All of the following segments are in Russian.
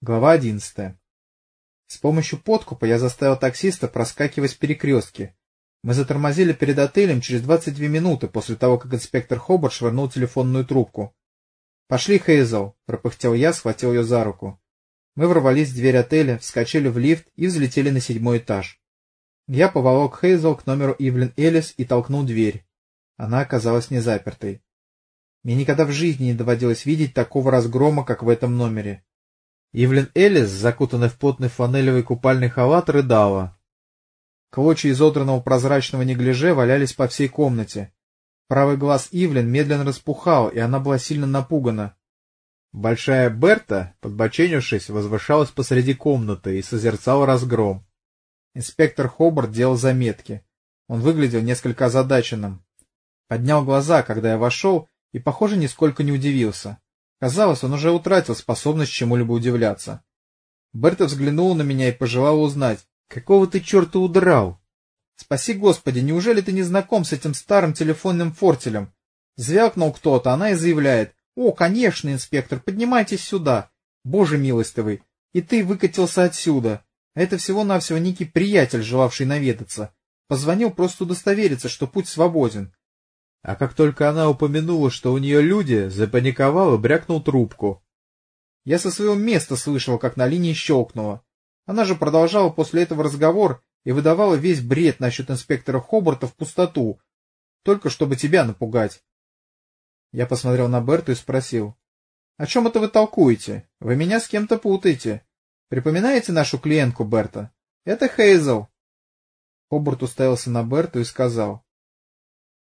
Глава одиннадцатая. С помощью подкупа я заставил таксиста проскакивать перекрестки. Мы затормозили перед отелем через 22 минуты после того, как инспектор Хобарт швырнул телефонную трубку. «Пошли, Хейзел!» — пропыхтел я, схватил ее за руку. Мы ворвались в дверь отеля, вскочили в лифт и взлетели на седьмой этаж. Я поволок Хейзел к номеру Ивлин Элис и толкнул дверь. Она оказалась незапертой. Мне никогда в жизни не доводилось видеть такого разгрома, как в этом номере. Ивлин Элис, закутанная в плотный фланелевый купальный халат, рыдала. Клочья изодранного прозрачного неглиже валялись по всей комнате. Правый глаз Ивлин медленно распухал, и она была сильно напугана. Большая Берта, подбоченившись, возвышалась посреди комнаты и созерцала разгром. Инспектор Хобарт делал заметки. Он выглядел несколько озадаченным. Поднял глаза, когда я вошел, и, похоже, нисколько не удивился. Казалось, он уже утратил способность чему-либо удивляться. Берта взглянула на меня и пожелала узнать, какого ты черта удрал? Спаси Господи, неужели ты не знаком с этим старым телефонным фортелем? Звякнул кто-то, она и заявляет, «О, конечно, инспектор, поднимайтесь сюда! Боже милостивый! И ты выкатился отсюда! Это всего-навсего некий приятель, желавший наведаться. Позвонил просто удостовериться, что путь свободен. А как только она упомянула, что у нее люди, запаниковал и брякнул трубку. Я со своего места слышал, как на линии щелкнуло. Она же продолжала после этого разговор и выдавала весь бред насчет инспектора Хобарта в пустоту, только чтобы тебя напугать. Я посмотрел на Берту и спросил. — О чем это вы толкуете? Вы меня с кем-то путаете. Припоминаете нашу клиентку, Берта? Это Хейзел. Хобарт уставился на Берту и сказал.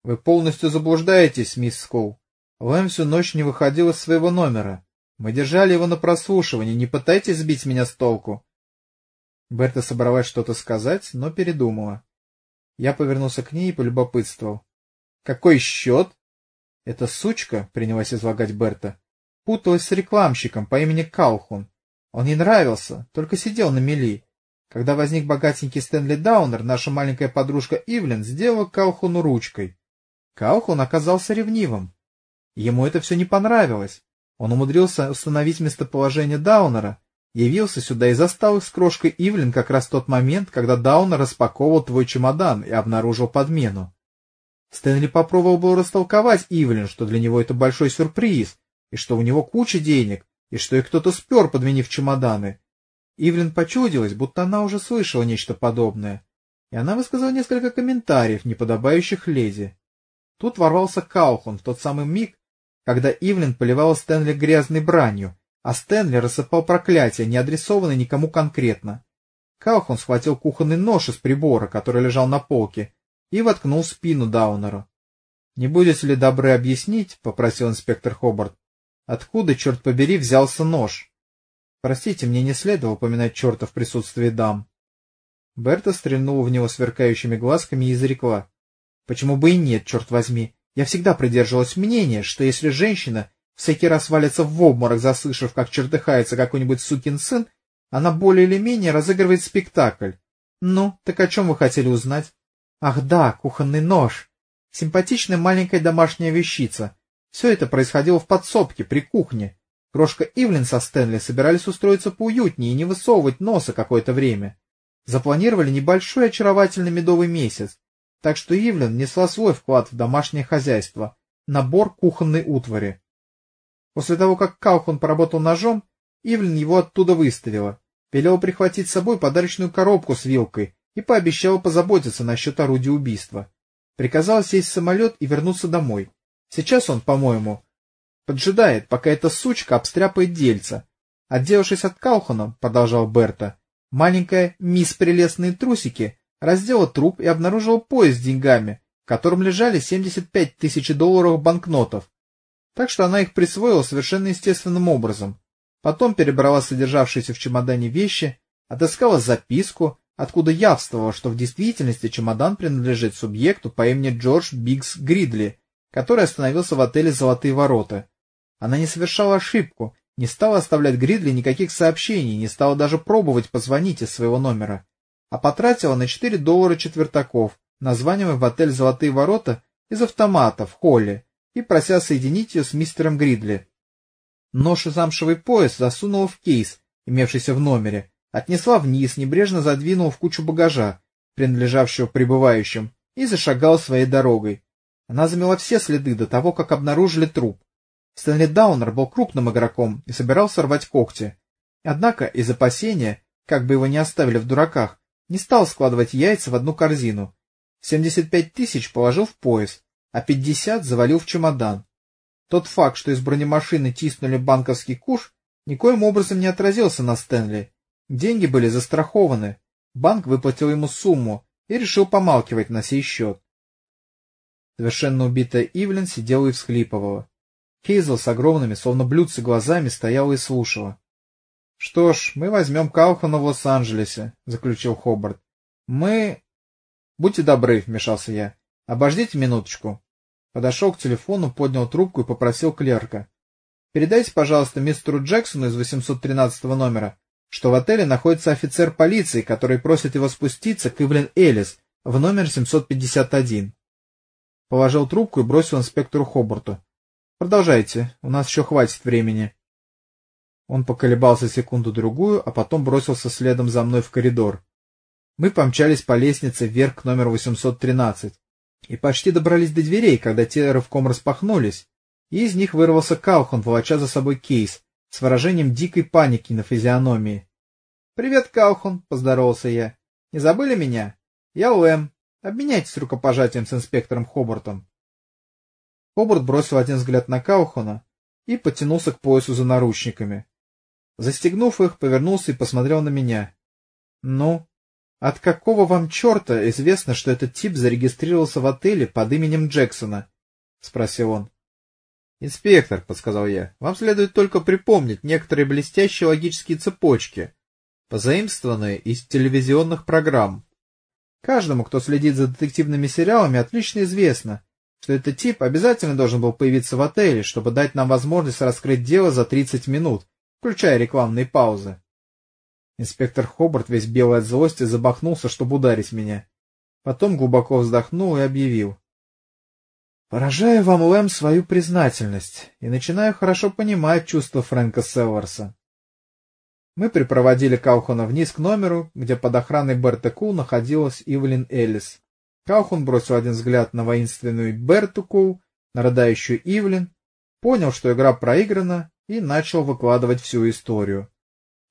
Вы полностью заблуждаетесь, мисс Скоу. Лэм всю ночь не выходил из своего номера. Мы держали его на прослушивании, не пытайтесь сбить меня с толку. Берта собралась что-то сказать, но передумала. Я повернулся к ней и полюбопытствовал. — Какой счет? — Эта сучка, — принялась излагать Берта, — путалась с рекламщиком по имени Калхун. Он ей нравился, только сидел на мели. Когда возник богатенький Стэнли Даунер, наша маленькая подружка Ивлен сделала Калхуну ручкой. Калхун оказался ревнивым. Ему это все не понравилось. Он умудрился установить местоположение Даунера, явился сюда и застал их с крошкой Ивлин как раз в тот момент, когда Даунер распаковывал твой чемодан и обнаружил подмену. Стэнли попробовал было растолковать Ивлин, что для него это большой сюрприз, и что у него куча денег, и что их кто-то спер, подменив чемоданы. Ивлин почудилась, будто она уже слышала нечто подобное, и она высказала несколько комментариев, неподобающих леди. Тут ворвался Калхун в тот самый миг, когда Ивлин поливала Стэнли грязной бранью, а Стэнли рассыпал проклятия, не адресованные никому конкретно. Калхун схватил кухонный нож из прибора, который лежал на полке, и воткнул спину Даунеру. — Не будете ли добры объяснить, — попросил инспектор Хобарт, — откуда, черт побери, взялся нож? Простите, мне не следовало упоминать черта в присутствии дам. Берта стрельнула в него сверкающими глазками и изрекла. Почему бы и нет, черт возьми? Я всегда придерживалась мнения, что если женщина всякий раз валится в обморок, заслышав, как чертыхается какой-нибудь сукин сын, она более или менее разыгрывает спектакль. Ну, так о чем вы хотели узнать? Ах да, кухонный нож. Симпатичная маленькая домашняя вещица. Все это происходило в подсобке, при кухне. Крошка Ивлин со Стэнли собирались устроиться поуютнее и не высовывать носа какое-то время. Запланировали небольшой очаровательный медовый месяц, так что Ивлен несла свой вклад в домашнее хозяйство — набор кухонной утвари. После того, как Калхун поработал ножом, Ивлен его оттуда выставила, велела прихватить с собой подарочную коробку с вилкой и пообещала позаботиться насчет орудия убийства. Приказала сесть в самолет и вернуться домой. Сейчас он, по-моему, поджидает, пока эта сучка обстряпает дельца. Отделавшись от Калхуна, продолжал Берта, маленькая мисс Прелестные трусики раздела труп и обнаружил пояс с деньгами, в котором лежали 75 тысяч долларов банкнотов. Так что она их присвоила совершенно естественным образом. Потом перебрала содержавшиеся в чемодане вещи, отыскала записку, откуда явствовала, что в действительности чемодан принадлежит субъекту по имени Джордж Биггс Гридли, который остановился в отеле «Золотые ворота». Она не совершала ошибку, не стала оставлять Гридли никаких сообщений, не стала даже пробовать позвонить из своего номера а потратила на 4 доллара четвертаков, названивая в отель «Золотые ворота» из автомата в холле и прося соединить ее с мистером Гридли. Нож и замшевый пояс засунула в кейс, имевшийся в номере, отнесла вниз, небрежно задвинула в кучу багажа, принадлежавшего прибывающим, и зашагала своей дорогой. Она замела все следы до того, как обнаружили труп. Стэнли Даунер был крупным игроком и собирался рвать когти. Однако, из опасения, как бы его не оставили в дураках, не стал складывать яйца в одну корзину. 75 тысяч положил в пояс, а 50 завалил в чемодан. Тот факт, что из бронемашины тиснули банковский куш, никоим образом не отразился на Стэнли. Деньги были застрахованы. Банк выплатил ему сумму и решил помалкивать на сей счет. Совершенно убитая Ивлин сидела и всхлипывала. Хейзел с огромными, словно блюдцы, глазами стояла и слушала. — Что ж, мы возьмем Калхана в Лос-Анджелесе, — заключил Хобарт. — Мы... — Будьте добры, — вмешался я. — Обождите минуточку. Подошел к телефону, поднял трубку и попросил клерка. — Передайте, пожалуйста, мистеру Джексону из 813 номера, что в отеле находится офицер полиции, который просит его спуститься к Ивлен Элис в номер 751. Положил трубку и бросил инспектору Хобарту. — Продолжайте, у нас еще хватит времени. Он поколебался секунду-другую, а потом бросился следом за мной в коридор. Мы помчались по лестнице вверх к номеру 813 и почти добрались до дверей, когда те рывком распахнулись, и из них вырвался Калхон, волоча за собой кейс, с выражением дикой паники на физиономии. — Привет, Калхон, — поздоровался я. — Не забыли меня? Я Лэм. Обменяйтесь рукопожатием с инспектором Хобартом. Хобарт бросил один взгляд на Каухана и потянулся к поясу за наручниками. Застегнув их, повернулся и посмотрел на меня. — Ну, от какого вам черта известно, что этот тип зарегистрировался в отеле под именем Джексона? — спросил он. — Инспектор, — подсказал я, — вам следует только припомнить некоторые блестящие логические цепочки, позаимствованные из телевизионных программ. Каждому, кто следит за детективными сериалами, отлично известно, что этот тип обязательно должен был появиться в отеле, чтобы дать нам возможность раскрыть дело за 30 минут, включая рекламные паузы. Инспектор Хобарт, весь белый от злости, забахнулся, чтобы ударить меня. Потом глубоко вздохнул и объявил. Поражаю вам, Лэм, свою признательность и начинаю хорошо понимать чувства Фрэнка Селларса. Мы припроводили Каухана вниз к номеру, где под охраной Берта Кул находилась Ивлин Эллис. Каухон бросил один взгляд на воинственную Бертуку, на рыдающую Ивлин, понял, что игра проиграна, и начал выкладывать всю историю.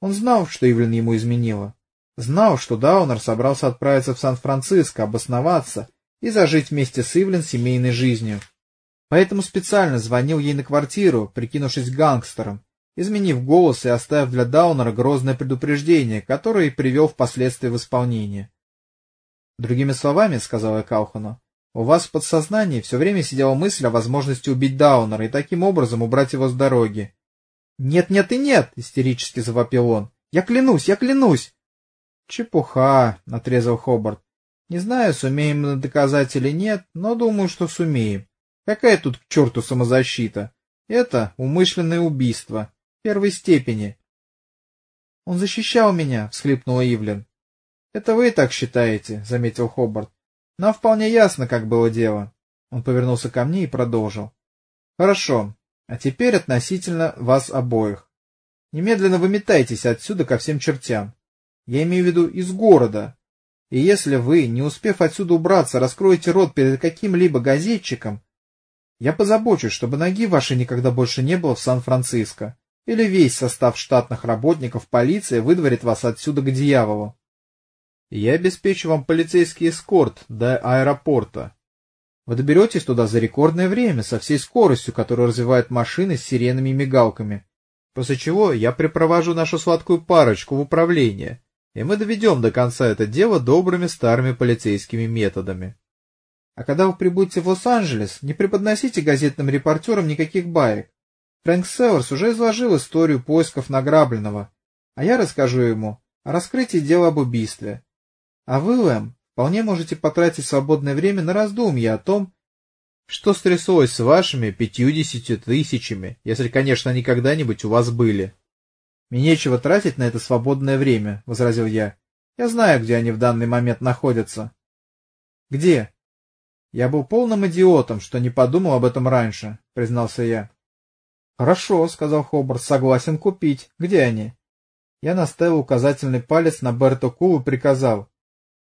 Он знал, что Ивлин ему изменила. Знал, что Даунер собрался отправиться в Сан-Франциско, обосноваться и зажить вместе с Ивлин семейной жизнью. Поэтому специально звонил ей на квартиру, прикинувшись гангстером, изменив голос и оставив для Даунера грозное предупреждение, которое и привел впоследствии в исполнение. Другими словами, — сказал я Калхану, — у вас в подсознании все время сидела мысль о возможности убить Даунера и таким образом убрать его с дороги. «Нет, нет и нет!» — истерически завопил он. «Я клянусь, я клянусь!» «Чепуха!» — отрезал Хобарт. «Не знаю, сумеем мы доказать или нет, но думаю, что сумеем. Какая тут к черту самозащита? Это умышленное убийство. Первой степени». «Он защищал меня!» — всхлипнула Ивлен. Это вы так считаете, заметил Хобарт. Нам вполне ясно, как было дело. Он повернулся ко мне и продолжил. Хорошо. А теперь относительно вас обоих. Немедленно выметайтесь отсюда ко всем чертям. Я имею в виду из города. И если вы, не успев отсюда убраться, раскроете рот перед каким-либо газетчиком, я позабочусь, чтобы ноги вашей никогда больше не было в Сан-Франциско, или весь состав штатных работников полиции выдворит вас отсюда к дьяволу. Я обеспечу вам полицейский эскорт до аэропорта. Вы доберетесь туда за рекордное время, со всей скоростью, которую развивают машины с сиренами и мигалками. После чего я припровожу нашу сладкую парочку в управление, и мы доведем до конца это дело добрыми старыми полицейскими методами. А когда вы прибудете в Лос-Анджелес, не преподносите газетным репортерам никаких баек. Фрэнк Северс уже изложил историю поисков награбленного, а я расскажу ему о раскрытии дела об убийстве. А вы, Лэм, вполне можете потратить свободное время на раздумья о том, что стряслось с вашими пятьюдесятью тысячами, если, конечно, они когда-нибудь у вас были. — Мне нечего тратить на это свободное время, — возразил я. — Я знаю, где они в данный момент находятся. — Где? — Я был полным идиотом, что не подумал об этом раньше, — признался я. — Хорошо, — сказал Хобарт, — согласен купить. Где они? Я наставил указательный палец на Берта Ку и приказал. —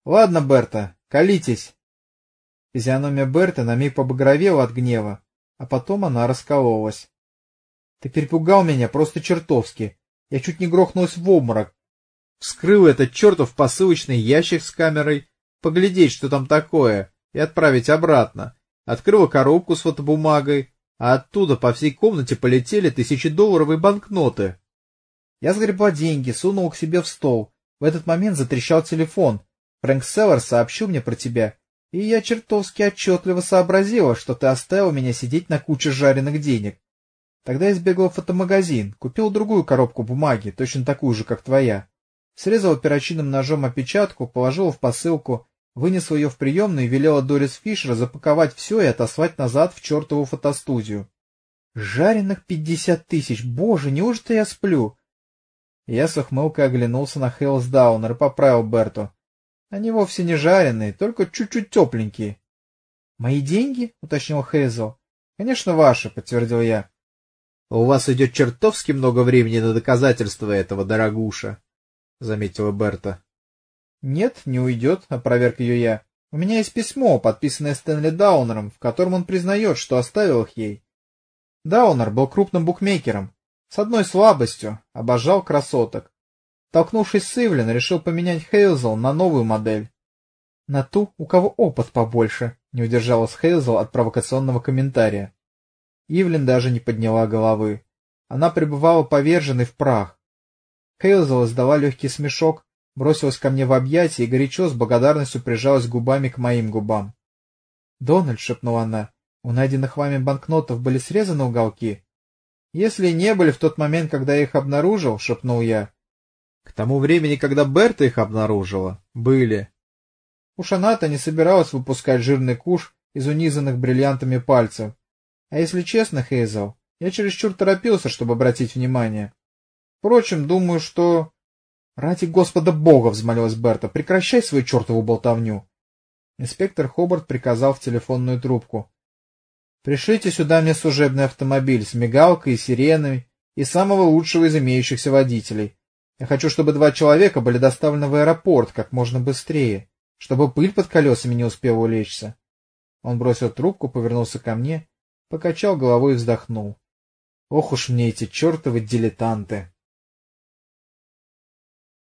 Ладно, Берта, колитесь. Физиономия Берта на миг побагровела от гнева, а потом она раскололась. — Ты перепугал меня просто чертовски. Я чуть не грохнулась в обморок. Вскрыл этот чертов посылочный ящик с камерой, поглядеть, что там такое, и отправить обратно. Открыла коробку с фотобумагой, а оттуда по всей комнате полетели тысячедолларовые банкноты. Я сгребла деньги, сунул их себе в стол. В этот момент затрещал телефон. Фрэнк Селлер сообщил мне про тебя, и я чертовски отчетливо сообразила, что ты оставил меня сидеть на куче жареных денег. Тогда я сбегал в фотомагазин, купил другую коробку бумаги, точно такую же, как твоя. Срезал перочинным ножом опечатку, положил в посылку, вынесла ее в приемную и велела Дорис Фишер запаковать все и отослать назад в чертову фотостудию. Жареных пятьдесят тысяч! Боже, неужто я сплю? Я с ухмылкой оглянулся на Хейлс Даунер и поправил Берту. Они вовсе не жареные, только чуть-чуть тепленькие. — Мои деньги? — уточнил Хейзел. — Конечно, ваши, — подтвердил я. — У вас идет чертовски много времени на доказательства этого, дорогуша, — заметила Берта. — Нет, не уйдет, — опроверг ее я. У меня есть письмо, подписанное Стэнли Даунером, в котором он признает, что оставил их ей. Даунер был крупным букмекером, с одной слабостью — обожал красоток. Толкнувшись с Ивлин, решил поменять Хейзел на новую модель. На ту, у кого опыт побольше, не удержалась Хейзел от провокационного комментария. Ивлин даже не подняла головы. Она пребывала поверженной в прах. Хейзел издала легкий смешок, бросилась ко мне в объятия и горячо с благодарностью прижалась губами к моим губам. — Дональд, — шепнула она, — у найденных вами банкнотов были срезаны уголки? — Если не были в тот момент, когда я их обнаружил, — шепнул я, к тому времени, когда Берта их обнаружила, были. Уж она-то не собиралась выпускать жирный куш из унизанных бриллиантами пальцев. А если честно, Хейзел, я чересчур торопился, чтобы обратить внимание. Впрочем, думаю, что... — Ради Господа Бога! — взмолилась Берта. — Прекращай свою чертову болтовню! Инспектор Хобарт приказал в телефонную трубку. — Пришлите сюда мне служебный автомобиль с мигалкой и сиреной и самого лучшего из имеющихся водителей. Я хочу, чтобы два человека были доставлены в аэропорт как можно быстрее, чтобы пыль под колесами не успела улечься. Он бросил трубку, повернулся ко мне, покачал головой и вздохнул. Ох уж мне эти чертовы дилетанты!